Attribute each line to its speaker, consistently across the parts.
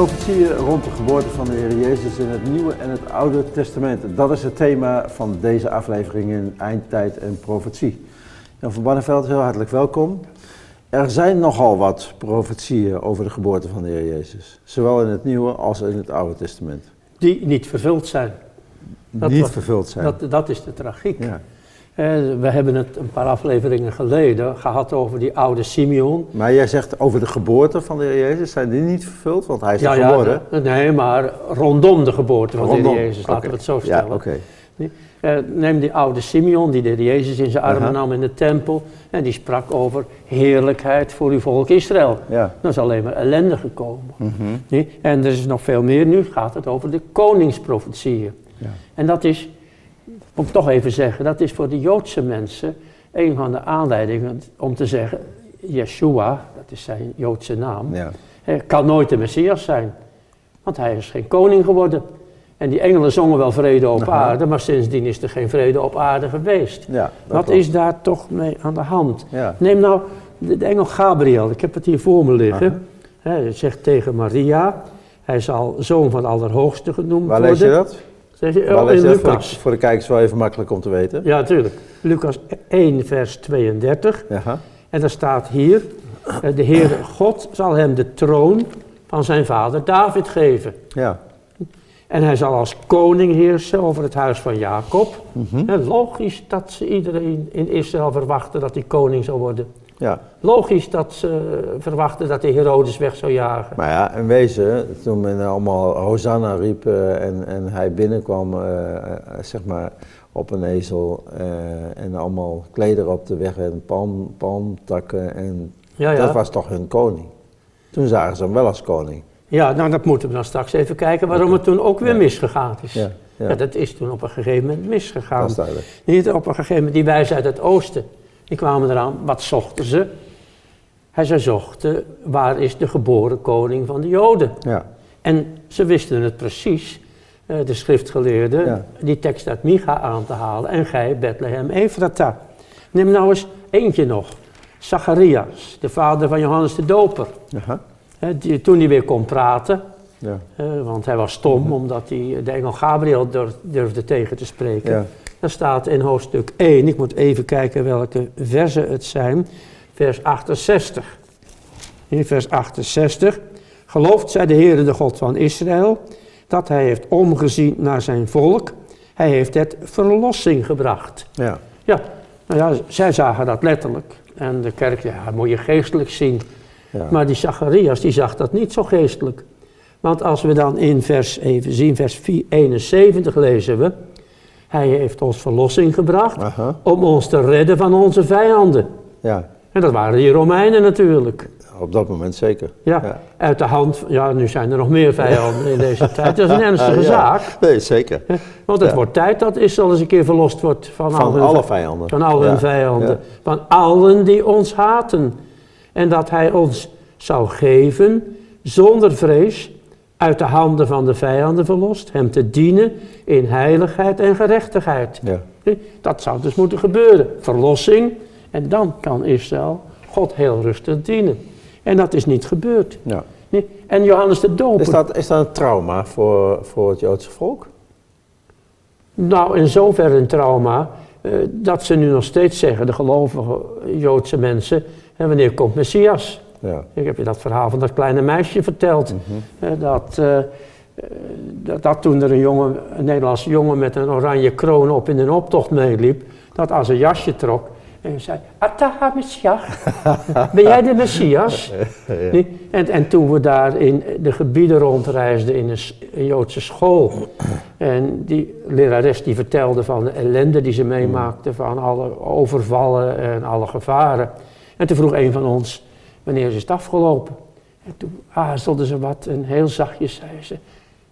Speaker 1: Profetieën rond de geboorte van de Heer Jezus in het Nieuwe en het Oude Testament. Dat is het thema van deze aflevering in Eindtijd en Profetie. Jan van Barneveld, heel hartelijk welkom. Er zijn nogal wat profetieën over de geboorte van de Heer Jezus. Zowel in het Nieuwe als in het Oude Testament.
Speaker 2: Die niet vervuld zijn. Dat
Speaker 1: Niet
Speaker 2: was-
Speaker 1: vervuld zijn.
Speaker 2: Dat, dat is de tragiek.
Speaker 1: Ja.
Speaker 2: Eh, we hebben het een paar afleveringen geleden gehad over die oude Simeon.
Speaker 1: Maar jij zegt over de geboorte van de Heer Jezus, zijn die niet vervuld? Want hij is
Speaker 2: Ja, ja,
Speaker 1: geboren.
Speaker 2: de- nee, maar rondom de geboorte van de. Heer Jezus, laten
Speaker 1: Oké.
Speaker 2: we het zo stellen.
Speaker 1: Ja.
Speaker 2: Eh, neem die oude Simeon die de Heer Jezus in zijn armen nam in de tempel. En die sprak over heerlijkheid voor uw volk Israël.
Speaker 1: Ja.
Speaker 2: Dan is alleen maar ellende gekomen.
Speaker 1: Mhm.
Speaker 2: En er is nog veel meer. Nu gaat het over de koningsprofetieën.
Speaker 1: Ja.
Speaker 2: En dat is, moet ik toch even zeggen, dat is voor de Joodse mensen een van de aanleidingen om te zeggen, Yeshua, dat is zijn Joodse naam,
Speaker 1: Ja.
Speaker 2: kan nooit de Messias zijn. Want hij is geen koning geworden. En die engelen zongen wel vrede op
Speaker 1: Aha.
Speaker 2: aarde, maar sindsdien is er geen vrede op aarde geweest.
Speaker 1: Ja,
Speaker 2: Wat
Speaker 1: klopt.
Speaker 2: is daar toch mee aan de hand?
Speaker 1: Ja.
Speaker 2: Neem nou de, de engel Gabriel, ik heb het hier voor me liggen.
Speaker 1: Aha.
Speaker 2: Hij zegt tegen Maria, hij zal zoon van Allerhoogste genoemd
Speaker 1: Waar
Speaker 2: worden.
Speaker 1: lees je dat?
Speaker 2: Zeg je, oh, in?
Speaker 1: Voor de,
Speaker 2: Lucas.
Speaker 1: voor de kijkers wel even makkelijk om te weten.
Speaker 2: Ja, natuurlijk. Lucas 1, vers 32.
Speaker 1: Ja.
Speaker 2: En daar staat hier, eh, de Heere God zal hem de troon van zijn vader David geven.
Speaker 1: Ja.
Speaker 2: En hij zal als koning heersen over het huis van Jacob.
Speaker 1: Mhm.
Speaker 2: Logisch dat ze iedereen in Israël verwachten dat hij koning zou worden.
Speaker 1: Ja.
Speaker 2: Logisch dat ze verwachten dat hij Herodes weg zou jagen.
Speaker 1: Maar ja, in wezen, toen men allemaal Hosanna riep eh, en, en hij binnenkwam, eh, eh, zeg maar, op een ezel en allemaal klederen op de weg en palm, palmtakken en
Speaker 2: Ja,
Speaker 1: dat
Speaker 2: ja.
Speaker 1: was toch hun koning. Toen zagen ze hem wel als koning.
Speaker 2: ja, nou dat moeten we dan straks even kijken waarom het toen ook weer
Speaker 1: Ja.
Speaker 2: misgegaan is.
Speaker 1: Ja, ja.
Speaker 2: Ja, dat is toen op een gegeven moment misgegaan.
Speaker 1: Dat is duidelijk.
Speaker 2: Niet op een gegeven moment, die wijzen uit het oosten, die kwamen eraan, wat zochten ze? Hij ze zochten, waar is de geboren koning van de Joden?
Speaker 1: Ja,
Speaker 2: En ze wisten het precies, eh, de schriftgeleerden,
Speaker 1: Ja.
Speaker 2: die tekst uit Micha aan te halen. En gij, Bethlehem Efrata. Neem nou eens eentje nog. Zacharias, de vader van Johannes de Doper.
Speaker 1: Aha.
Speaker 2: Die, toen hij weer kon praten,
Speaker 1: ja,
Speaker 2: eh, want hij was stom omdat hij de engel Gabriel dur- durfde tegen te spreken. Dan staat in hoofdstuk 1, ik moet even kijken welke versen het zijn, vers 68. In vers 68, gelooft zij de Heere de God van Israël, dat hij heeft omgezien naar zijn volk, hij heeft het verlossing gebracht.
Speaker 1: ja.
Speaker 2: Ja, nou ja, zij zagen dat letterlijk. En de kerk, ja, dat moet je geestelijk zien.
Speaker 1: ja.
Speaker 2: Maar die Zacharias, die zag dat niet zo geestelijk. Want als we dan in vers, even zien, vers 4, 71 lezen we. Hij heeft ons verlossing gebracht
Speaker 1: Aha.
Speaker 2: om ons te redden van onze vijanden.
Speaker 1: ja,
Speaker 2: En dat waren die Romeinen natuurlijk.
Speaker 1: op dat moment zeker.
Speaker 2: Ja,
Speaker 1: Ja.
Speaker 2: uit de hand, ja nu zijn er nog meer vijanden in deze tijd. Dat is een ernstige
Speaker 1: Ja.
Speaker 2: zaak.
Speaker 1: Nee, zeker.
Speaker 2: Want het wordt tijd dat Israël eens een keer verlost wordt van, al
Speaker 1: Van
Speaker 2: hun
Speaker 1: alle vijanden.
Speaker 2: van al hun
Speaker 1: Ja,
Speaker 2: vijanden.
Speaker 1: ja.
Speaker 2: Van allen die ons haten. En dat hij ons zou geven zonder vrees uit de handen van de vijanden verlost. Hem te dienen in heiligheid en gerechtigheid.
Speaker 1: Ja.
Speaker 2: Dat zou dus moeten gebeuren. Verlossing. En dan kan Israël God heel rustig dienen. En dat is niet gebeurd.
Speaker 1: Ja.
Speaker 2: En Johannes de Doper.
Speaker 1: Is, dat, is dat een trauma voor, voor het Joodse volk?
Speaker 2: Nou, in zoverre een trauma eh, dat ze nu nog steeds zeggen, de gelovige Joodse mensen, wanneer komt Messias?
Speaker 1: Ja.
Speaker 2: Ik heb je dat verhaal van dat kleine meisje verteld.
Speaker 1: Mhm.
Speaker 2: eh, dat, eh, eh, dat, dat toen er een, jongen, een Nederlandse jongen met een oranje kroon op in een optocht meeliep, dat als een jasje trok en zei, Ataha ben jij de Messias? En, en toen we daar in de gebieden rondreisden in een, een Joodse school. En die lerares die vertelde van de ellende die ze meemaakte, van alle overvallen en alle gevaren. En toen vroeg een van ons, wanneer is het afgelopen? En toen aarzelde ze wat en heel zachtjes zei ze,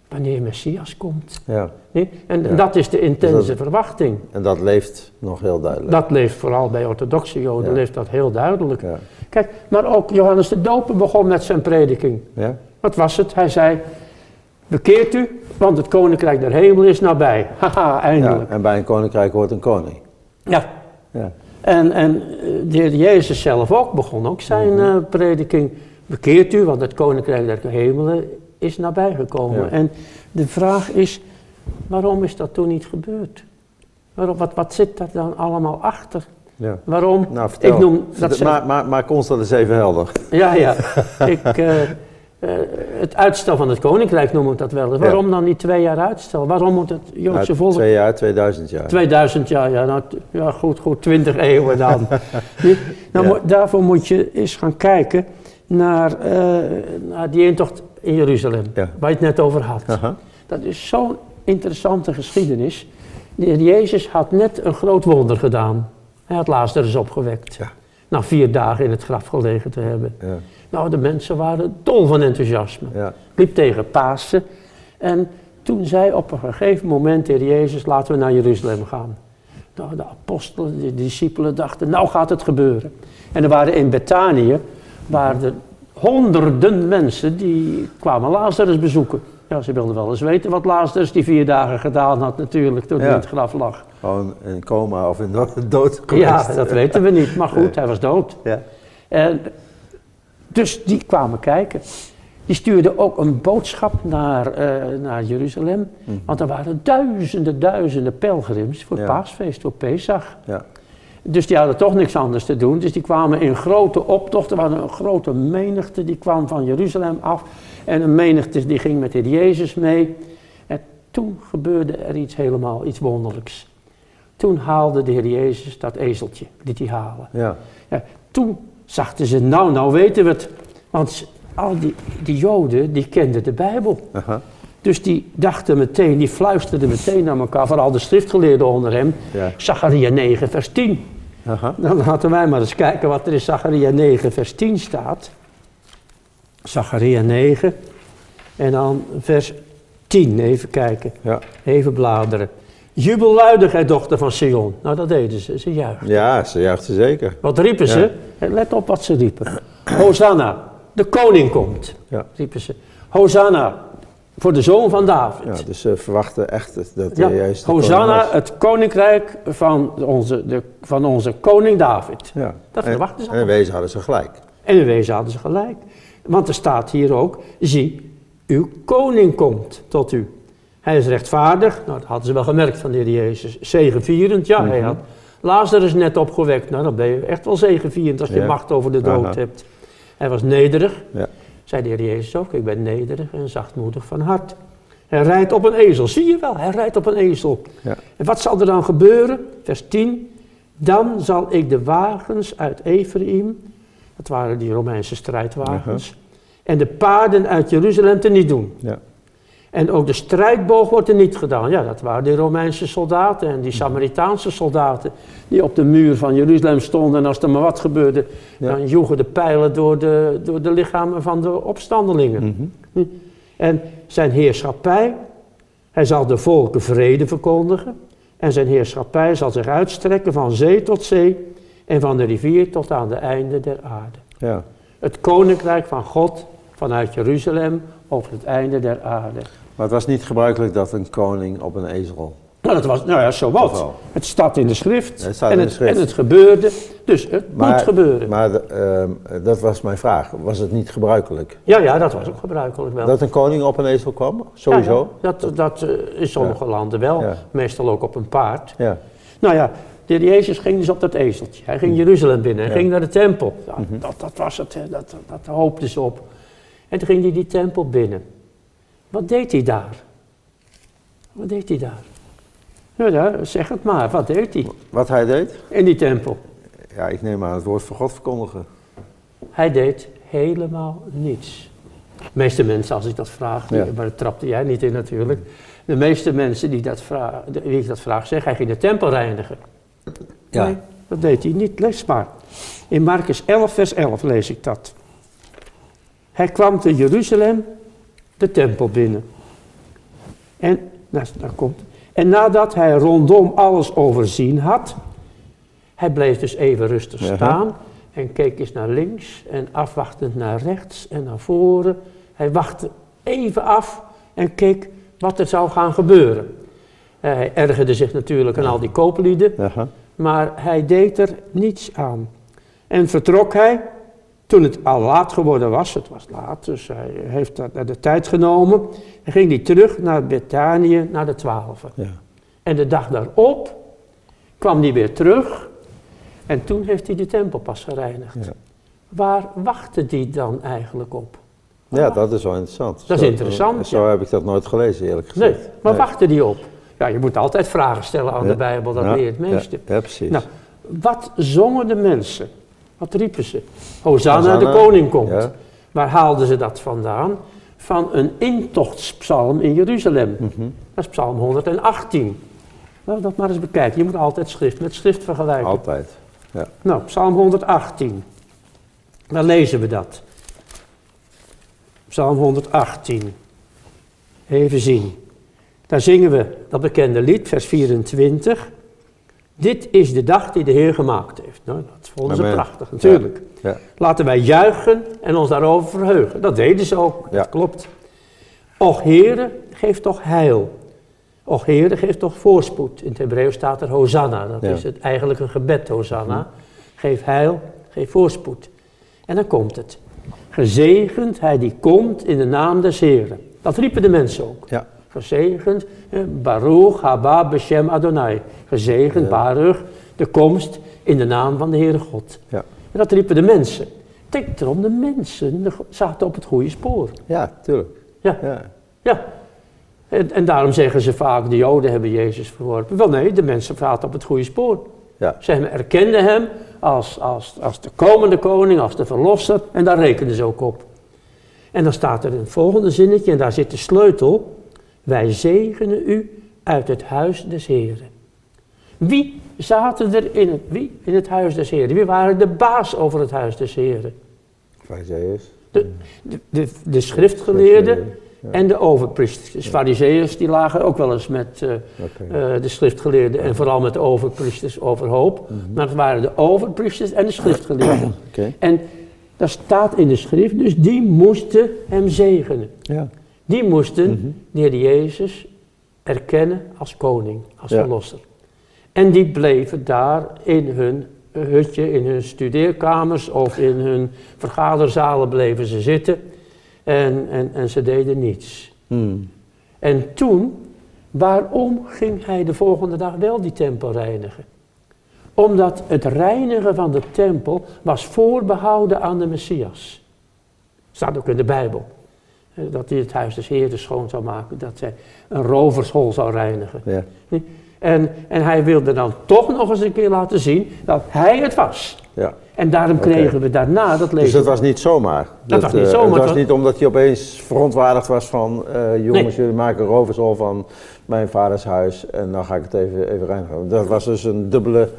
Speaker 2: wanneer Messias komt.
Speaker 1: ja.
Speaker 2: Nee? En
Speaker 1: Ja.
Speaker 2: dat is de intense
Speaker 1: Dus dat-
Speaker 2: verwachting.
Speaker 1: En dat leeft nog heel duidelijk.
Speaker 2: Dat leeft vooral bij orthodoxe Joden,
Speaker 1: Ja.
Speaker 2: leeft dat heel duidelijk.
Speaker 1: Ja.
Speaker 2: Kijk, maar ook Johannes de Doper begon met zijn prediking.
Speaker 1: Ja?
Speaker 2: Wat was het? Hij zei, bekeert u, want het koninkrijk der hemel is nabij. Haha, eindelijk.
Speaker 1: En bij een koninkrijk hoort een koning.
Speaker 2: Ja.
Speaker 1: Ja.
Speaker 2: En, en eh, de heer Jezus zelf ook begon ook zijn
Speaker 1: Mhm.
Speaker 2: eh, prediking. Bekeert u, want het koninkrijk der hemelen is nabijgekomen.
Speaker 1: Ja.
Speaker 2: En de vraag is, waarom is dat toen niet gebeurd? Waarom, wat, wat zit daar dan allemaal achter?
Speaker 1: Ja.
Speaker 2: Waarom?
Speaker 1: Nou, vertel.
Speaker 2: Ik noem dat
Speaker 1: maar, maar, maar ons dat eens even helder.
Speaker 2: Ja, ja. ik, eh, eh, het uitstel van het koninkrijk noem ik dat wel. Waarom dan niet twee jaar uitstel? Waarom moet het Joodse
Speaker 1: Ja,
Speaker 2: volk...
Speaker 1: Twee jaar, 2000 jaar.
Speaker 2: 2000 jaar, ja, nou, ja goed, goed, 20 eeuwen dan. Nou,
Speaker 1: Ja.
Speaker 2: mo- Daarvoor moet je eens gaan kijken naar, eh, naar die intocht in Jeruzalem,
Speaker 1: Ja.
Speaker 2: waar je het net over had.
Speaker 1: Aha.
Speaker 2: Dat is zo'n interessante geschiedenis. De Heer Jezus had net een groot wonder gedaan. Hij had Lazarus opgewekt.
Speaker 1: Ja.
Speaker 2: Na vier dagen in het graf gelegen te hebben.
Speaker 1: Ja,
Speaker 2: Nou, de mensen waren dol van enthousiasme.
Speaker 1: ja,
Speaker 2: Liep tegen Pasen. En toen zei op een gegeven moment Heer Jezus, laten we naar Jeruzalem gaan. Nou, de apostelen, de discipelen dachten, nou gaat het gebeuren. En er waren in Betanië, waren er honderden mensen die kwamen Lazarus bezoeken. Ja, ze wilden wel eens weten wat Lazarus die vier dagen gedaan had natuurlijk, toen hij
Speaker 1: Ja.
Speaker 2: in het graf lag.
Speaker 1: gewoon in coma of in do- dood
Speaker 2: Ja,
Speaker 1: geweest.
Speaker 2: dat weten we niet, maar goed,
Speaker 1: Nee.
Speaker 2: hij was dood.
Speaker 1: Ja.
Speaker 2: En dus die kwamen kijken. Die stuurden ook een boodschap naar, eh, naar Jeruzalem. Want er waren duizenden, duizenden pelgrims voor het
Speaker 1: Ja.
Speaker 2: paasfeest, voor Pesach.
Speaker 1: Ja.
Speaker 2: Dus die hadden toch niks anders te doen. Dus die kwamen in grote optochten. Er was een grote menigte, die kwam van Jeruzalem af. En een menigte die ging met de Heer Jezus mee. En toen gebeurde er iets helemaal, iets wonderlijks. Toen haalde de Heer Jezus dat ezeltje, liet hij halen.
Speaker 1: Ja.
Speaker 2: Ja, toen zachten ze, nou, nou weten we het. Want al die, die Joden, die kenden de Bijbel.
Speaker 1: Aha.
Speaker 2: Dus die dachten meteen, die fluisterden meteen naar elkaar, vooral de schriftgeleerden onder hem.
Speaker 1: Ja.
Speaker 2: Zacharia 9, vers 10.
Speaker 1: Aha.
Speaker 2: Dan laten wij maar eens kijken wat er in Zacharia 9, vers 10 staat. Zacharia 9 en dan vers 10, even kijken,
Speaker 1: Ja.
Speaker 2: even bladeren. Gij dochter van Sion. Nou, dat deden ze, ze juichten.
Speaker 1: ja, ze juichten zeker.
Speaker 2: Wat riepen
Speaker 1: Ja.
Speaker 2: ze? Let op wat ze riepen. Hosanna, de koning komt,
Speaker 1: Ja.
Speaker 2: riepen ze. Hosanna, voor de zoon van David.
Speaker 1: Ja, dus ze verwachten echt dat
Speaker 2: Ja,
Speaker 1: hij juist
Speaker 2: Hosanna, het koninkrijk van onze, de, van onze koning David.
Speaker 1: Ja.
Speaker 2: Dat
Speaker 1: En-
Speaker 2: verwachten ze
Speaker 1: En in wezen hadden ze gelijk.
Speaker 2: En in wezen hadden ze gelijk. Want er staat hier ook, zie, uw koning komt tot u. Hij is rechtvaardig, nou dat hadden ze wel gemerkt van de Heer Jezus. Zegevierend, ja, hij
Speaker 1: Mhm.
Speaker 2: had Lazarus net opgewekt. Nou dan ben je echt wel zegevierend als je
Speaker 1: Ja.
Speaker 2: macht over de dood
Speaker 1: Aha.
Speaker 2: hebt. Hij was nederig,
Speaker 1: Ja.
Speaker 2: zei de Heer Jezus ook, ik ben nederig en zachtmoedig van hart. Hij rijdt op een ezel, zie je wel, hij rijdt op een ezel.
Speaker 1: Ja.
Speaker 2: En wat zal er dan gebeuren? Vers 10. Dan zal ik de wagens uit Ephraim, dat waren die Romeinse strijdwagens, en de paarden uit Jeruzalem te niet doen.
Speaker 1: Ja.
Speaker 2: En ook de strijdboog wordt er niet gedaan. Ja, dat waren die Romeinse soldaten en die Samaritaanse soldaten die op de muur van Jeruzalem stonden. En als er maar wat gebeurde,
Speaker 1: Ja.
Speaker 2: dan joegen de pijlen door de, door de lichamen van de opstandelingen.
Speaker 1: Mhm.
Speaker 2: En zijn heerschappij, hij zal de volken vrede verkondigen. En zijn heerschappij zal zich uitstrekken van zee tot zee en van de rivier tot aan de einde der aarde.
Speaker 1: Ja.
Speaker 2: Het koninkrijk van God vanuit Jeruzalem op het einde der aarde.
Speaker 1: Maar het was niet gebruikelijk dat een koning op een ezel...
Speaker 2: Nou, dat was, nou ja, zo wat. Het staat in de schrift.
Speaker 1: Het staat
Speaker 2: en,
Speaker 1: in
Speaker 2: het,
Speaker 1: de schrift.
Speaker 2: en het gebeurde. Dus het moet gebeuren.
Speaker 1: Maar ehm, dat was mijn vraag. Was het niet gebruikelijk?
Speaker 2: ja, ja, dat was ook gebruikelijk wel.
Speaker 1: Dat een koning op een ezel kwam? Sowieso?
Speaker 2: Ja, ja. Dat, dat eh, in sommige landen wel. Meestal ook op een paard.
Speaker 1: Ja.
Speaker 2: Nou ja, de Jezus ging dus op dat ezeltje. Hij ging Jeruzalem binnen. Hij
Speaker 1: Ja.
Speaker 2: ging naar de tempel.
Speaker 1: Mhm.
Speaker 2: dat, dat was het. Dat, dat hoopten ze op. En toen ging hij die tempel binnen. Wat deed hij daar? Wat deed hij daar? Nou ja, zeg het maar. Wat deed hij
Speaker 1: Wat hij deed?
Speaker 2: in die tempel?
Speaker 1: Ja, ik neem aan het woord van God verkondigen.
Speaker 2: Hij deed helemaal niets. De meeste mensen, als ik dat vraag, die-
Speaker 1: Ja.
Speaker 2: maar dat trapte jij niet in natuurlijk. De meeste mensen die, dat vraag, wie ik dat vraag, zeggen, hij ging de tempel reinigen.
Speaker 1: Ja.
Speaker 2: Nee, dat deed hij niet. Lees maar. In Marcus 11, vers 11 lees ik dat. Hij kwam te Jeruzalem de tempel binnen. En, nou, daar komt. En nadat hij rondom alles overzien had, hij bleef dus even rustig
Speaker 1: Ja.
Speaker 2: staan en keek eens naar links en afwachtend naar rechts en naar voren. Hij wachtte even af en keek wat er zou gaan gebeuren. Hij ergerde zich natuurlijk aan al die kooplieden,
Speaker 1: Aha.
Speaker 2: Maar hij deed er niets aan. En vertrok hij Toen het al laat geworden was, het was laat, dus hij heeft dat- de tijd genomen. En ging hij terug naar Betanië, naar de twaalfen.
Speaker 1: Ja.
Speaker 2: En de dag daarop kwam hij weer terug. En toen heeft hij de tempel pas gereinigd.
Speaker 1: Ja.
Speaker 2: Waar wachtte die dan eigenlijk op?
Speaker 1: ja, dat is wel interessant.
Speaker 2: Dat is interessant,
Speaker 1: Zo
Speaker 2: ja.
Speaker 1: heb ik dat nooit gelezen, eerlijk
Speaker 2: Nee,
Speaker 1: gezegd.
Speaker 2: waar wachtte die op? Ja, je moet altijd vragen stellen aan de Bijbel, dat
Speaker 1: Ja,
Speaker 2: leer je het meeste.
Speaker 1: Ja, precies.
Speaker 2: Nou, wat zongen de mensen? Wat riepen ze? Hosanna, de koning komt. Waar haalden ze dat vandaan? Van een intochtspsalm in Jeruzalem.
Speaker 1: Mhm.
Speaker 2: Dat is psalm 118. Nou, dat maar eens bekijken. Je moet altijd schrift met schrift vergelijken.
Speaker 1: Altijd. Ja.
Speaker 2: Nou, Psalm 118. Waar lezen we dat? Psalm 118. Even zien. Daar zingen we dat bekende lied, vers 24. Dit is de dag die de Heer gemaakt heeft. Nou, dat vonden ze prachtig, natuurlijk.
Speaker 1: Ja.
Speaker 2: Laten wij juichen en ons daarover verheugen. Dat deden ze ook,
Speaker 1: Ja.
Speaker 2: dat klopt. Och Heere, geef toch heil. Och Heere, geef toch voorspoed. In het Hebreeuws staat er Hosanna. Dat is het eigenlijk een gebed, Hosanna. Geef heil, geef voorspoed. En dan komt het. Gezegend hij die komt in de naam des Heeren. Dat riepen de mensen ook.
Speaker 1: Ja.
Speaker 2: Gezegend, Baruch haba beshem Adonai. Gezegend. Baruch, de komst in de naam van de Heere God.
Speaker 1: Ja.
Speaker 2: En dat riepen de mensen. Denk erom, de mensen zaten op het goede spoor.
Speaker 1: ja, tuurlijk.
Speaker 2: Ja,
Speaker 1: Ja.
Speaker 2: ja. En, en daarom zeggen ze vaak, de Joden hebben Jezus verworpen. Wel nee, de mensen zaten op het goede spoor.
Speaker 1: Ja.
Speaker 2: Ze erkenden hem als, als, als de komende koning, als de verlosser. En daar rekenden ze ook op. En dan staat er een volgende zinnetje, en daar zit de sleutel. Wij zegenen u uit het huis des Heren. Wie zaten er in het, wie? In het huis des Heren? Wie waren de baas over het huis des Heren?
Speaker 1: Farizeeërs.
Speaker 2: De, de, de, de schriftgeleerden
Speaker 1: Ja.
Speaker 2: en de overpriesters. De Farizeeërs die lagen ook wel eens met eh, eh, de schriftgeleerden en vooral met de overpriesters overhoop.
Speaker 1: Mhm.
Speaker 2: Maar het waren de overpriesters en de schriftgeleerden. En daar staat in de schrift, dus die moesten hem zegenen.
Speaker 1: Ja.
Speaker 2: Die moesten
Speaker 1: Mhm.
Speaker 2: de Heer Jezus erkennen als koning, als
Speaker 1: Ja.
Speaker 2: verlosser. En die bleven daar in hun hutje, in hun studeerkamers of in hun vergaderzalen bleven ze zitten. En, en, en ze deden niets.
Speaker 1: Hmm.
Speaker 2: En toen, waarom ging hij de volgende dag wel die tempel reinigen? Omdat het reinigen van de tempel was voorbehouden aan de Messias. Staat ook in de Bijbel. Eh, Dat hij het huis des Heeren schoon zou maken. Dat hij een rovershol zou reinigen.
Speaker 1: Ja.
Speaker 2: En, en hij wilde dan toch nog eens een keer laten zien dat hij het was.
Speaker 1: ja.
Speaker 2: En daarom kregen we daarna, dat
Speaker 1: Dus
Speaker 2: lezen
Speaker 1: dat was niet zomaar.
Speaker 2: Dat was niet
Speaker 1: eh,
Speaker 2: zomaar,
Speaker 1: Het
Speaker 2: het
Speaker 1: was niet omdat hij opeens verontwaardigd was van... eh, jongens, jullie maken roversol van mijn vaders huis en dan ga ik het even, even reinigen. Dat was dus een dubbele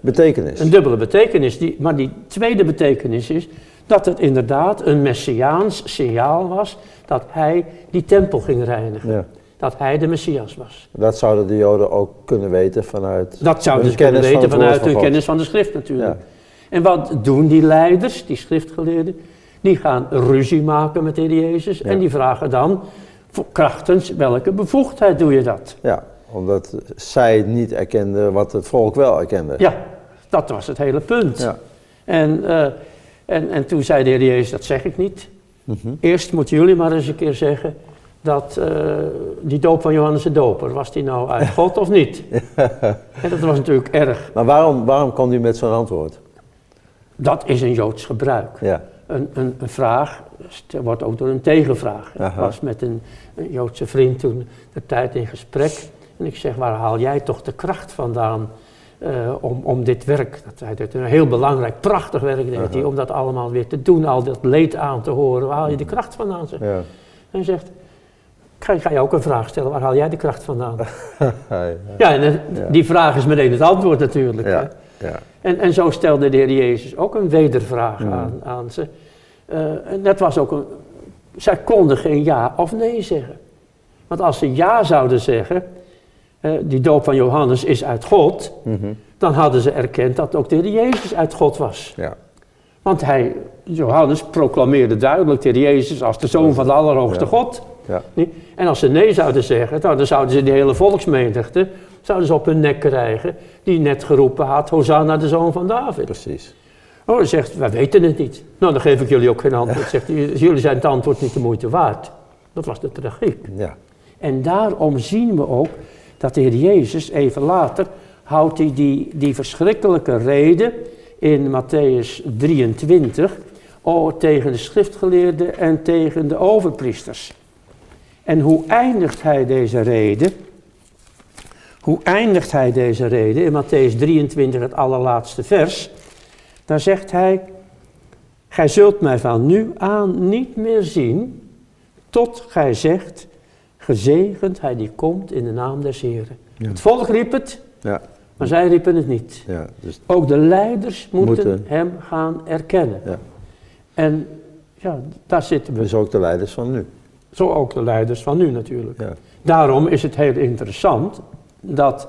Speaker 1: betekenis.
Speaker 2: Een dubbele betekenis. Die, maar die tweede betekenis is dat het inderdaad een messiaans signaal was dat hij die tempel ging reinigen.
Speaker 1: Ja.
Speaker 2: Dat hij de Messias was.
Speaker 1: Dat zouden de Joden ook kunnen weten vanuit
Speaker 2: Dat zouden ze kunnen
Speaker 1: van
Speaker 2: weten vanuit
Speaker 1: van
Speaker 2: hun kennis van de schrift natuurlijk.
Speaker 1: Ja.
Speaker 2: En wat doen die leiders, die schriftgeleerden? Die gaan ruzie maken met de Heer Jezus
Speaker 1: Ja.
Speaker 2: en die vragen dan, krachtens welke bevoegdheid doe je dat?
Speaker 1: Ja, omdat zij niet erkenden wat het volk wel erkende.
Speaker 2: Ja, dat was het hele punt.
Speaker 1: Ja.
Speaker 2: En, eh, en, en toen zei de Heer Jezus, dat zeg ik niet.
Speaker 1: Mhm.
Speaker 2: Eerst moeten jullie maar eens een keer zeggen dat eh, die doop van Johannes de Doper, was die nou uit God of niet? En dat was natuurlijk erg.
Speaker 1: Maar waarom, waarom kwam u met zo'n antwoord?
Speaker 2: Dat is een Joods gebruik.
Speaker 1: Ja,
Speaker 2: Een, een, een vraag wordt ook door een tegenvraag. Ik was met een, een Joodse vriend toen de tijd in gesprek. En ik zeg, waar haal jij toch de kracht vandaan eh, om, om dit werk? Dat hij een heel belangrijk, prachtig werk deed hij, om dat allemaal weer te doen, al dat leed aan te horen. Waar haal je de kracht vandaan? Zeg.
Speaker 1: ja.
Speaker 2: En hij zegt, ik ga, ga je ook een vraag stellen, waar haal jij de kracht vandaan?
Speaker 1: ja,
Speaker 2: ja, en
Speaker 1: Ja.
Speaker 2: die vraag is meteen het antwoord natuurlijk. hè.
Speaker 1: ja, ja.
Speaker 2: En, en zo stelde de Heer Jezus ook een wedervraag
Speaker 1: Mm.
Speaker 2: aan, aan ze. Eh, en dat was ook een. Zij konden geen ja of nee zeggen. Want als ze ja zouden zeggen, die doop van Johannes is uit God,
Speaker 1: Mhm.
Speaker 2: dan hadden ze erkend dat ook de Heer Jezus uit God was.
Speaker 1: ja.
Speaker 2: Want hij, Johannes proclameerde duidelijk de Heer Jezus als de zoon van de Allerhoogste
Speaker 1: Ja.
Speaker 2: God.
Speaker 1: ja.
Speaker 2: En als ze nee zouden zeggen, dan zouden ze die hele volksmenigte zouden ze op hun nek krijgen, die net geroepen had, Hosanna de zoon van David.
Speaker 1: precies.
Speaker 2: Oh, hij zegt, wij weten het niet. Nou, dan geef ik jullie ook geen antwoord. Zegt jullie zijn het antwoord niet de moeite waard. Dat was de tragiek.
Speaker 1: Ja.
Speaker 2: En daarom zien we ook dat de Heer Jezus even later houdt hij die, die verschrikkelijke reden in Matthäus 23 oh, tegen de schriftgeleerden en tegen de overpriesters. En hoe eindigt hij deze reden? Hoe eindigt hij deze reden? In Matthäus 23, het allerlaatste vers. Daar zegt hij, gij zult mij van nu aan niet meer zien, tot gij zegt, gezegend hij die komt in de naam des Heren.
Speaker 1: Ja.
Speaker 2: Het volk riep het,
Speaker 1: Ja.
Speaker 2: maar zij riepen het niet.
Speaker 1: Ja. Dus,
Speaker 2: Ook de leiders moeten,
Speaker 1: Moeten.
Speaker 2: hem gaan erkennen.
Speaker 1: ja.
Speaker 2: En ja, daar zitten we.
Speaker 1: dus ook de leiders van nu.
Speaker 2: Zo ook de leiders van nu natuurlijk.
Speaker 1: Ja.
Speaker 2: Daarom is het heel interessant dat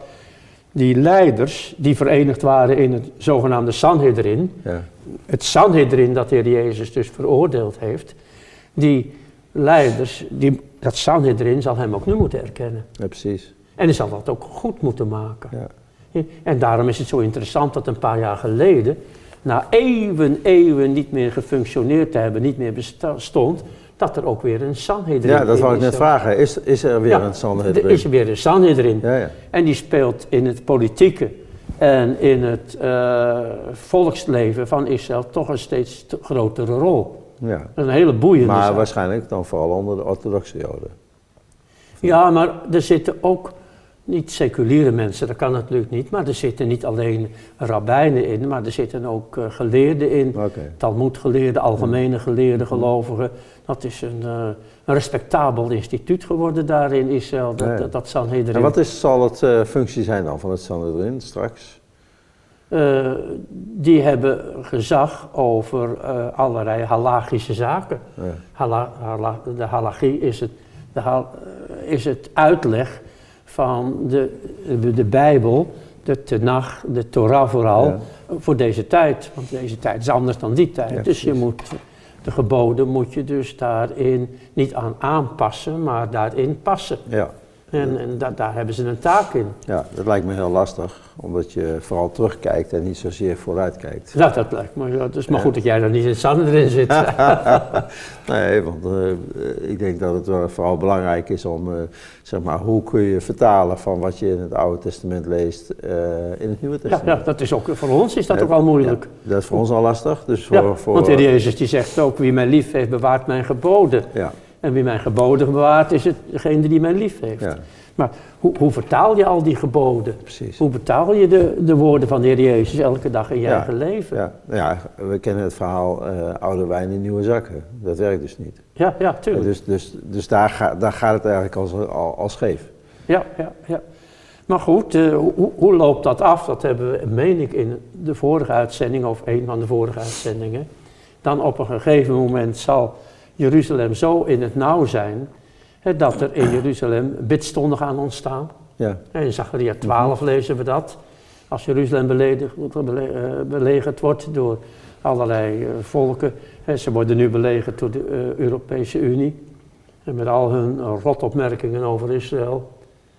Speaker 2: die leiders die verenigd waren in het zogenaamde Sanhedrin,
Speaker 1: Ja.
Speaker 2: het Sanhedrin dat de Heer Jezus dus veroordeeld heeft, die leiders, die, dat Sanhedrin zal hem ook nu moeten erkennen.
Speaker 1: ja, precies.
Speaker 2: En hij zal dat ook goed moeten maken.
Speaker 1: Ja.
Speaker 2: En daarom is het zo interessant dat een paar jaar geleden, na eeuwen, eeuwen niet meer gefunctioneerd te hebben, niet meer bestond, dat er ook weer een Sanhedrin
Speaker 1: ja, dat wou ik net vragen. Is, is er weer
Speaker 2: Ja,
Speaker 1: een Sanhedrin?
Speaker 2: Er is weer een Sanhedrin.
Speaker 1: Ja, ja.
Speaker 2: En die speelt in het politieke en in het eh, volksleven van Israël toch een steeds te- grotere rol.
Speaker 1: Ja.
Speaker 2: Dat is een hele boeiende
Speaker 1: Maar
Speaker 2: zaak.
Speaker 1: waarschijnlijk dan vooral onder de orthodoxe joden.
Speaker 2: Ja, maar er zitten ook niet seculiere mensen, dat kan natuurlijk niet. Maar er zitten niet alleen rabbijnen in, maar er zitten ook eh, geleerden in.
Speaker 1: Oké.
Speaker 2: Talmoedgeleerden, algemene geleerden, gelovigen. Dat is een, eh, een respectabel instituut geworden daar in Israël, dat,
Speaker 1: Ja,
Speaker 2: dat, dat Sanhedrin.
Speaker 1: En wat is, zal het eh, functie zijn dan van het Sanhedrin straks?
Speaker 2: Eh, die hebben gezag over eh, allerlei halagische zaken.
Speaker 1: Ja.
Speaker 2: Hala, hala- de halagie is het, de hal- eh, is het uitleg van de, de, de Bijbel, de Tenach, de Torah vooral,
Speaker 1: Ja.
Speaker 2: voor deze tijd. Want deze tijd is anders dan die tijd.
Speaker 1: Ja,
Speaker 2: dus je moet, de geboden moet je dus daarin niet aan aanpassen, maar daarin passen.
Speaker 1: Ja.
Speaker 2: En, en da- daar hebben ze een taak in.
Speaker 1: ja, dat lijkt me heel lastig, omdat je vooral terugkijkt en niet zozeer vooruit kijkt.
Speaker 2: Ja, dat lijkt me. Het is maar
Speaker 1: Ja.
Speaker 2: goed dat jij er niet in Sanhedrin zit.
Speaker 1: Nee, want eh, ik denk dat het wel vooral belangrijk is om, eh, zeg maar, hoe kun je vertalen van wat je in het Oude Testament leest eh, in het Nieuwe Testament.
Speaker 2: ja, dat is ook voor ons is dat
Speaker 1: Ja,
Speaker 2: ook wel moeilijk.
Speaker 1: Dat is voor ons al lastig, dus voor...
Speaker 2: Ja,
Speaker 1: voor
Speaker 2: want de Jezus die zegt ook, wie mij lief heeft, bewaart mijn geboden.
Speaker 1: ja,
Speaker 2: En wie mijn geboden bewaart, is het degene die mij lief heeft.
Speaker 1: ja,
Speaker 2: Maar hoe, hoe vertaal je al die geboden?
Speaker 1: precies.
Speaker 2: Hoe betaal je de, de woorden van de Heer Jezus elke dag in je
Speaker 1: Ja,
Speaker 2: eigen leven?
Speaker 1: Ja, ja, we kennen het verhaal eh, oude wijn in nieuwe zakken. Dat werkt dus niet.
Speaker 2: ja, ja, tuurlijk.
Speaker 1: Dus, dus, dus daar, ga, daar gaat het eigenlijk als, al, al scheef.
Speaker 2: Ja, ja, ja. Maar goed, eh, hoe, hoe- hoe loopt dat af? Dat hebben we, meen ik, in de vorige uitzending, of een van de vorige uitzendingen. Dan op een gegeven moment zal Jeruzalem zo in het nauw zijn, hè, dat er in Jeruzalem bidstonden gaan ontstaan.
Speaker 1: Ja,
Speaker 2: En in Zachariah 12 lezen we dat. Als Jeruzalem bele- eh, belegerd wordt door allerlei eh, volken. Hè, ze worden nu belegerd door de eh, Europese Unie. En met al hun eh, rotopmerkingen over Israël.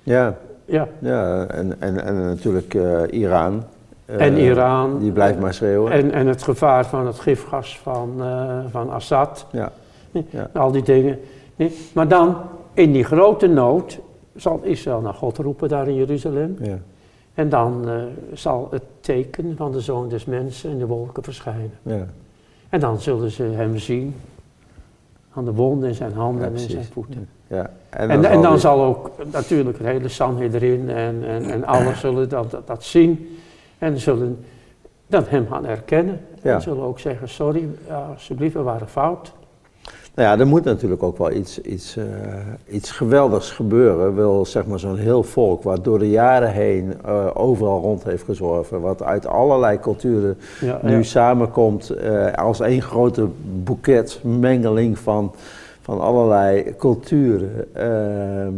Speaker 1: ja,
Speaker 2: Ja,
Speaker 1: ja en, en, en natuurlijk eh, Iran. Eh,
Speaker 2: en Iran.
Speaker 1: Die blijft maar schreeuwen.
Speaker 2: En, en het gevaar van het gifgas van, eh, van Assad.
Speaker 1: ja, Ja.
Speaker 2: Al die dingen. Maar dan, in die grote nood, zal Israël naar God roepen daar in Jeruzalem.
Speaker 1: ja,
Speaker 2: En dan eh, zal het teken van de Zoon des Mensen in de wolken verschijnen.
Speaker 1: ja,
Speaker 2: En dan zullen ze hem zien aan de wonden in zijn handen en in zijn voeten.
Speaker 1: ja.
Speaker 2: En, en dan,
Speaker 1: die-
Speaker 2: zal ook natuurlijk het hele Sanhedrin en, en, en alles zullen dat, dat, dat zien. En zullen dan hem gaan erkennen. En zullen ook zeggen, sorry, ja, alsjeblieft, we waren fout.
Speaker 1: Nou ja, er moet natuurlijk ook wel iets, iets, eh, iets geweldigs gebeuren. Wil zeg maar zo'n heel volk wat door de jaren heen eh, overal rond heeft gezworven. Wat uit allerlei culturen
Speaker 2: Ja,
Speaker 1: nu
Speaker 2: ja.
Speaker 1: samenkomt eh, als één grote boeket, mengeling van, van allerlei culturen. Ehm,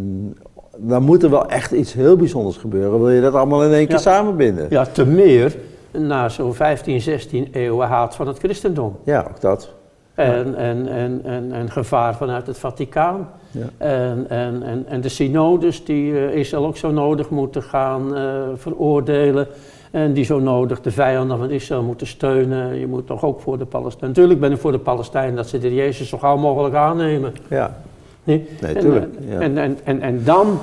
Speaker 1: dan moet er wel echt iets heel bijzonders gebeuren. Wil je dat allemaal in één keer samenbinden?
Speaker 2: ja, te meer na zo'n 15, 16 eeuwen haat van het christendom.
Speaker 1: Ja, ook dat.
Speaker 2: En, en, en, en, en gevaar vanuit het Vaticaan.
Speaker 1: Ja.
Speaker 2: En, en, en, en de synodes die eh, Israël ook zo nodig moeten gaan eh, veroordelen En die zo nodig de vijanden van Israël moeten steunen. Je moet toch ook voor de Palestijnen. Natuurlijk ben ik voor de Palestijnen dat ze de Jezus zo gauw mogelijk aannemen.
Speaker 1: Ja,
Speaker 2: Nee,
Speaker 1: nee,
Speaker 2: en,
Speaker 1: tuurlijk.
Speaker 2: eh,
Speaker 1: Ja.
Speaker 2: en, en, en, en dan,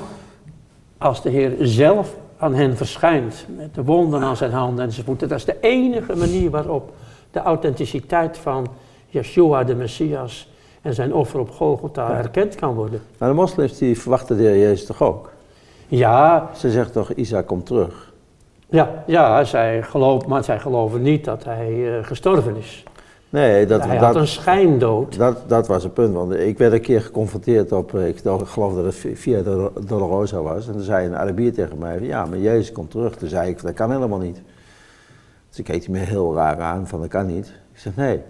Speaker 2: als de Heer zelf aan hen verschijnt, met de wonden aan zijn handen en zijn voeten, dat is de enige manier waarop de authenticiteit van Yeshua, de Messias, en zijn offer op Golgotha herkend kan worden.
Speaker 1: Maar de moslims die verwachten de Heer Jezus toch ook?
Speaker 2: Ja,
Speaker 1: Ze zeggen toch, Isaac komt terug.
Speaker 2: ja, ja zij geloof, maar zij geloven niet dat hij eh, gestorven is.
Speaker 1: Nee, dat,
Speaker 2: hij had een schijndood.
Speaker 1: dat, dat was het punt. Want ik werd een keer geconfronteerd op, eh, ik geloof dat het vi- via de Dolorosa was. En toen zei een Arabier tegen mij, ja, maar Jezus komt terug. Toen zei ik, dat kan helemaal niet. Dus ik keek hij me heel raar aan, van dat kan niet. Ik zeg, nee,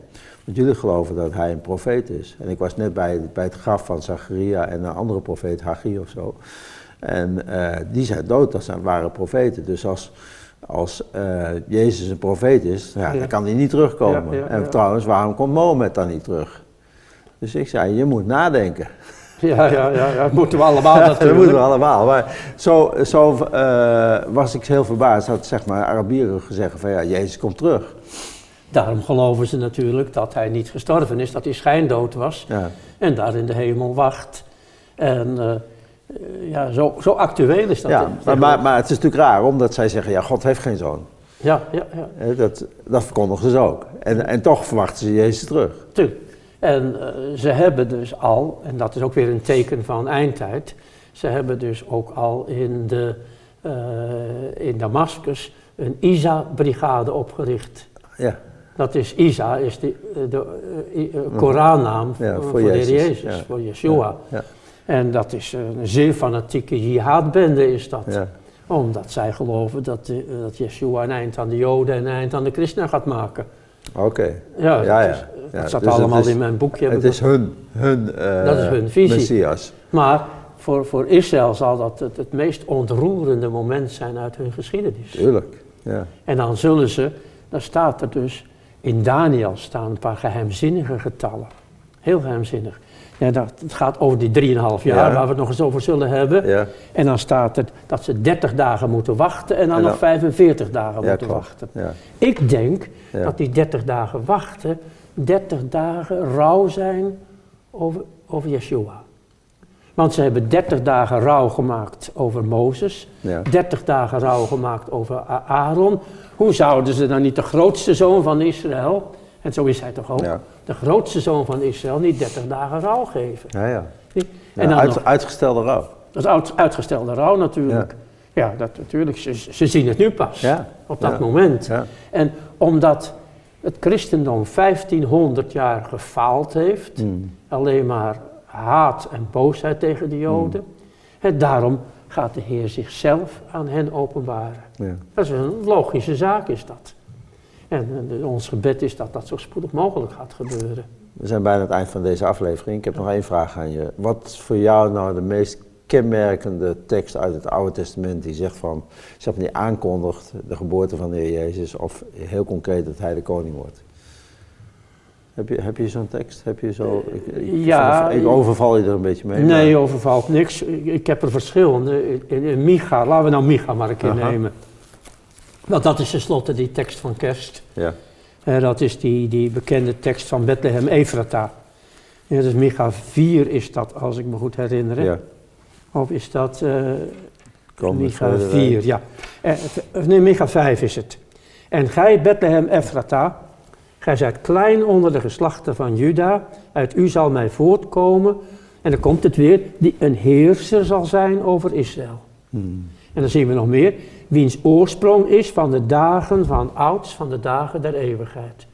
Speaker 1: want jullie geloven dat hij een profeet is. En ik was net bij, bij het graf van Zacharia en een andere profeet, Haggai of zo. En eh, die zijn dood, dat zijn ware profeten. Dus als, als eh, Jezus een profeet is, ja,
Speaker 2: Ja.
Speaker 1: dan kan hij niet terugkomen.
Speaker 2: Ja,
Speaker 1: en trouwens, waarom komt Mohammed dan niet terug? Dus ik zei, je moet nadenken.
Speaker 2: Ja, ja, ja, ja, dat moeten we allemaal
Speaker 1: dat moeten
Speaker 2: natuurlijk.
Speaker 1: we allemaal. Maar zo, zo eh, was ik heel verbaasd dat zeg maar, Arabieren gezegd van ja, Jezus komt terug.
Speaker 2: Daarom geloven ze natuurlijk dat hij niet gestorven is, dat hij schijndood was.
Speaker 1: Ja,
Speaker 2: en daar in de hemel wacht. En eh, eh, ja, zo, zo actueel is dat.
Speaker 1: ja
Speaker 2: in-
Speaker 1: maar, maar, maar het is natuurlijk raar omdat zij zeggen ja, God heeft geen zoon.
Speaker 2: Ja, ja, ja,
Speaker 1: Hè, Dat, dat verkondigen ze ook. En, en toch verwachten ze Jezus terug.
Speaker 2: tuurlijk. En eh, ze hebben dus al, en dat is ook weer een teken van eindtijd, ze hebben dus ook al in, de, eh, in Damascus een Isa-brigade opgericht.
Speaker 1: Ja,
Speaker 2: Dat is Isa, is de, de, eh, eh, Korannaam
Speaker 1: Ja,
Speaker 2: voor, de
Speaker 1: Jezus,
Speaker 2: Jezus,
Speaker 1: ja.
Speaker 2: voor Yeshua.
Speaker 1: ja,
Speaker 2: En dat is een zeer fanatieke jihadbende is dat. Omdat zij geloven dat, eh, dat Yeshua een eind aan de Joden en een eind aan de christenen gaat maken.
Speaker 1: Oké.
Speaker 2: Ja,
Speaker 1: Ja,
Speaker 2: dat. Is,
Speaker 1: dus het
Speaker 2: allemaal
Speaker 1: is-
Speaker 2: in mijn boekje.
Speaker 1: Het is hun, hun, eh,
Speaker 2: Dat is hun visie.
Speaker 1: Messias.
Speaker 2: Maar voor, voor Israël zal dat het, het meest ontroerende moment zijn uit hun geschiedenis.
Speaker 1: Tuurlijk. Ja.
Speaker 2: En dan zullen ze, dan staat er dus, in Daniel staan een paar geheimzinnige getallen. Heel geheimzinnig. Ja, dat, het gaat over die 3,5 jaar
Speaker 1: Ja.
Speaker 2: waar we het nog eens over zullen hebben.
Speaker 1: Ja.
Speaker 2: En dan staat er dat ze 30 dagen moeten wachten en dan
Speaker 1: En dan-
Speaker 2: nog 45 dagen moeten
Speaker 1: klopt.
Speaker 2: wachten. Ik denk dat die 30 dagen wachten, 30 dagen rouw zijn over, over Yeshua. Want ze hebben 30 dagen rouw gemaakt over Mozes,
Speaker 1: Ja.
Speaker 2: 30 dagen rouw gemaakt over Aaron. Hoe zouden ze dan niet de grootste zoon van Israël, en zo is hij toch ook,
Speaker 1: Ja.
Speaker 2: de grootste zoon van Israël, niet 30 dagen rouw geven?
Speaker 1: Ja, ja.
Speaker 2: En dan
Speaker 1: uit-
Speaker 2: nog-
Speaker 1: uitgestelde rouw.
Speaker 2: dat is uit- uitgestelde rouw natuurlijk. Ja, dat natuurlijk. Ze, ze zien het nu pas.
Speaker 1: Ja.
Speaker 2: Op dat moment.
Speaker 1: Ja.
Speaker 2: En omdat het christendom 1500 jaar gefaald heeft,
Speaker 1: Mm.
Speaker 2: alleen maar haat en boosheid tegen de Joden, en daarom gaat de Heer zichzelf aan hen openbaren.
Speaker 1: Ja.
Speaker 2: Dat is een logische zaak, is dat. En, ons gebed is dat dat zo spoedig mogelijk gaat gebeuren.
Speaker 1: We zijn bijna het eind van deze aflevering. Ik heb nog één vraag aan je. Wat is voor jou nou de meest kenmerkende tekst uit het Oude Testament die zegt van, zeg maar, die aankondigt de geboorte van de Heer Jezus of heel concreet dat hij de koning wordt? Heb je, heb je zo'n tekst? Heb je zo, ik, ik,
Speaker 2: Ja,
Speaker 1: ik overval je er een beetje mee.
Speaker 2: Nee,
Speaker 1: maar-
Speaker 2: overvalt niks. Ik, ik heb er verschillende. In, in Micha, laten we nou Micha maar een keer
Speaker 1: Aha.
Speaker 2: nemen. Want dat is tenslotte die tekst van kerst.
Speaker 1: Ja,
Speaker 2: Eh, dat is die, die bekende tekst van Bethlehem Efrata. Ja, dus Micha 4 is dat, als ik me goed herinner. hè?
Speaker 1: ja.
Speaker 2: Of is dat eh
Speaker 1: Kom
Speaker 2: Micha
Speaker 1: verder,
Speaker 2: 4, ja. Eh, nee, Micha 5 is het. En gij, Bethlehem Efrata, gij zijt klein onder de geslachten van Juda, uit u zal mij voortkomen, en dan komt het weer, die een heerser zal zijn over Israël.
Speaker 1: Hmm.
Speaker 2: En dan zien we nog meer, wiens oorsprong is van de dagen van ouds, van de dagen der eeuwigheid.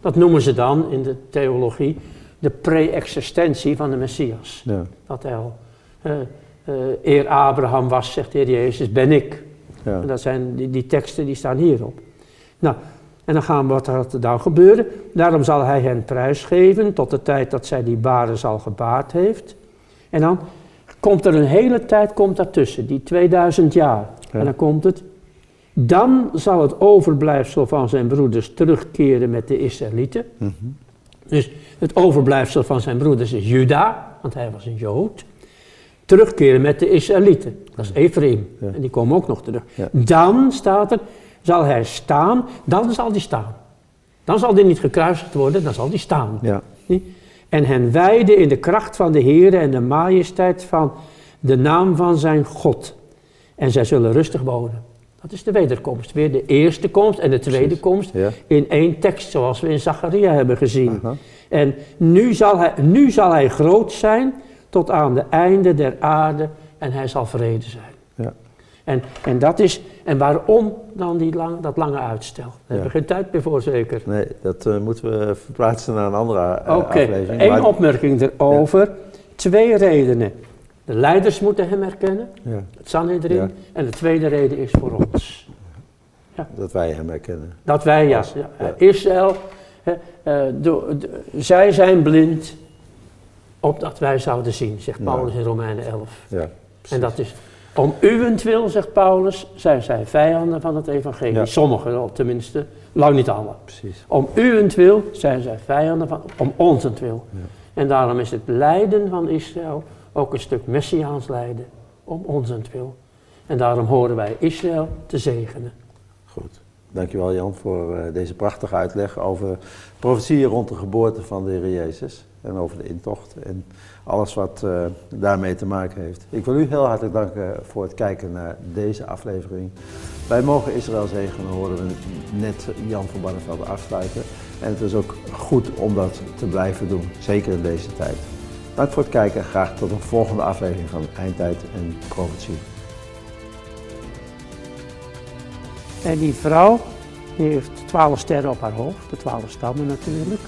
Speaker 2: Dat noemen ze dan in de theologie de pre-existentie van de Messias.
Speaker 1: Ja,
Speaker 2: Dat hij al, eh, eer Abraham was, zegt de Heer Jezus, ben ik.
Speaker 1: ja.
Speaker 2: En dat zijn die, die teksten die staan hierop. Nou, en dan gaan we wat er dan gebeuren. Daarom zal hij hen prijsgeven tot de tijd dat zij die baren zal gebaard heeft. En dan komt er een hele tijd komt daartussen, die 2000 jaar.
Speaker 1: Ja.
Speaker 2: En dan komt het. Dan zal het overblijfsel van zijn broeders terugkeren met de Israëlieten.
Speaker 1: Mhm.
Speaker 2: Dus het overblijfsel van zijn broeders is Juda, want hij was een Jood. Terugkeren met de Israëlieten, dat is Ephraim.
Speaker 1: Ja.
Speaker 2: En die komen ook nog terug.
Speaker 1: Ja.
Speaker 2: Dan staat er, zal hij staan, dan zal hij staan. Dan zal hij niet gekruisigd worden, dan zal hij staan.
Speaker 1: Ja.
Speaker 2: En hen wijden in de kracht van de Heer en de majesteit van de naam van zijn God. En zij zullen rustig wonen. Dat is de wederkomst. Weer de eerste komst en de tweede
Speaker 1: Precies,
Speaker 2: komst
Speaker 1: ja.
Speaker 2: in één tekst, zoals we in Zacharia hebben gezien.
Speaker 1: Aha.
Speaker 2: En nu zal, hij, nu zal hij groot zijn tot aan de einde der aarde en hij zal vrede zijn.
Speaker 1: Ja.
Speaker 2: En, en, dat is, en waarom dan die lang, dat lange uitstel? Daar hebben we geen tijd meer voor zeker.
Speaker 1: Nee, dat eh, moeten we verplaatsen naar een andere eh,
Speaker 2: Oké,
Speaker 1: aflevering.
Speaker 2: één
Speaker 1: Maar-
Speaker 2: opmerking erover. Twee redenen. De leiders moeten hem herkennen,
Speaker 1: Ja,
Speaker 2: het Sanhedrin.
Speaker 1: Ja.
Speaker 2: En de tweede reden is voor ons.
Speaker 1: dat wij hem herkennen.
Speaker 2: Dat wij, ja. Israël, eh, do- do- zij zijn blind, opdat wij zouden zien, zegt. Paulus in Romeinen 11.
Speaker 1: Ja,
Speaker 2: En dat is, om uwentwil, zegt Paulus, zijn zij vijanden van het evangelie.
Speaker 1: Ja.
Speaker 2: Sommigen al tenminste, lang niet alle.
Speaker 1: precies.
Speaker 2: Om uwentwil zijn zij vijanden van, om onzentwil.
Speaker 1: Ja.
Speaker 2: En daarom is het lijden van Israël ook een stuk messiaans lijden, om onzentwil. En daarom horen wij Israël te zegenen.
Speaker 1: Dankjewel Jan voor eh, deze prachtige uitleg over profetieën rond de geboorte van de Heer Jezus. En over de intocht en alles wat eh, daarmee te maken heeft. Ik wil u heel hartelijk danken voor het kijken naar deze aflevering. Wij mogen Israël zegenen, horen we net Jan van Barneveld afsluiten. En het is ook goed om dat te blijven doen, zeker in deze tijd. Dank voor het kijken. Graag tot een volgende aflevering van Eindtijd en Profetie.
Speaker 2: En die vrouw, die heeft twaalf sterren op haar hoofd, de twaalf stammen natuurlijk.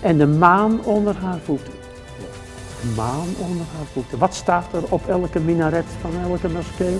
Speaker 2: En de maan onder haar voeten. De maan onder haar voeten. Wat staat er op elke minaret van elke moskee?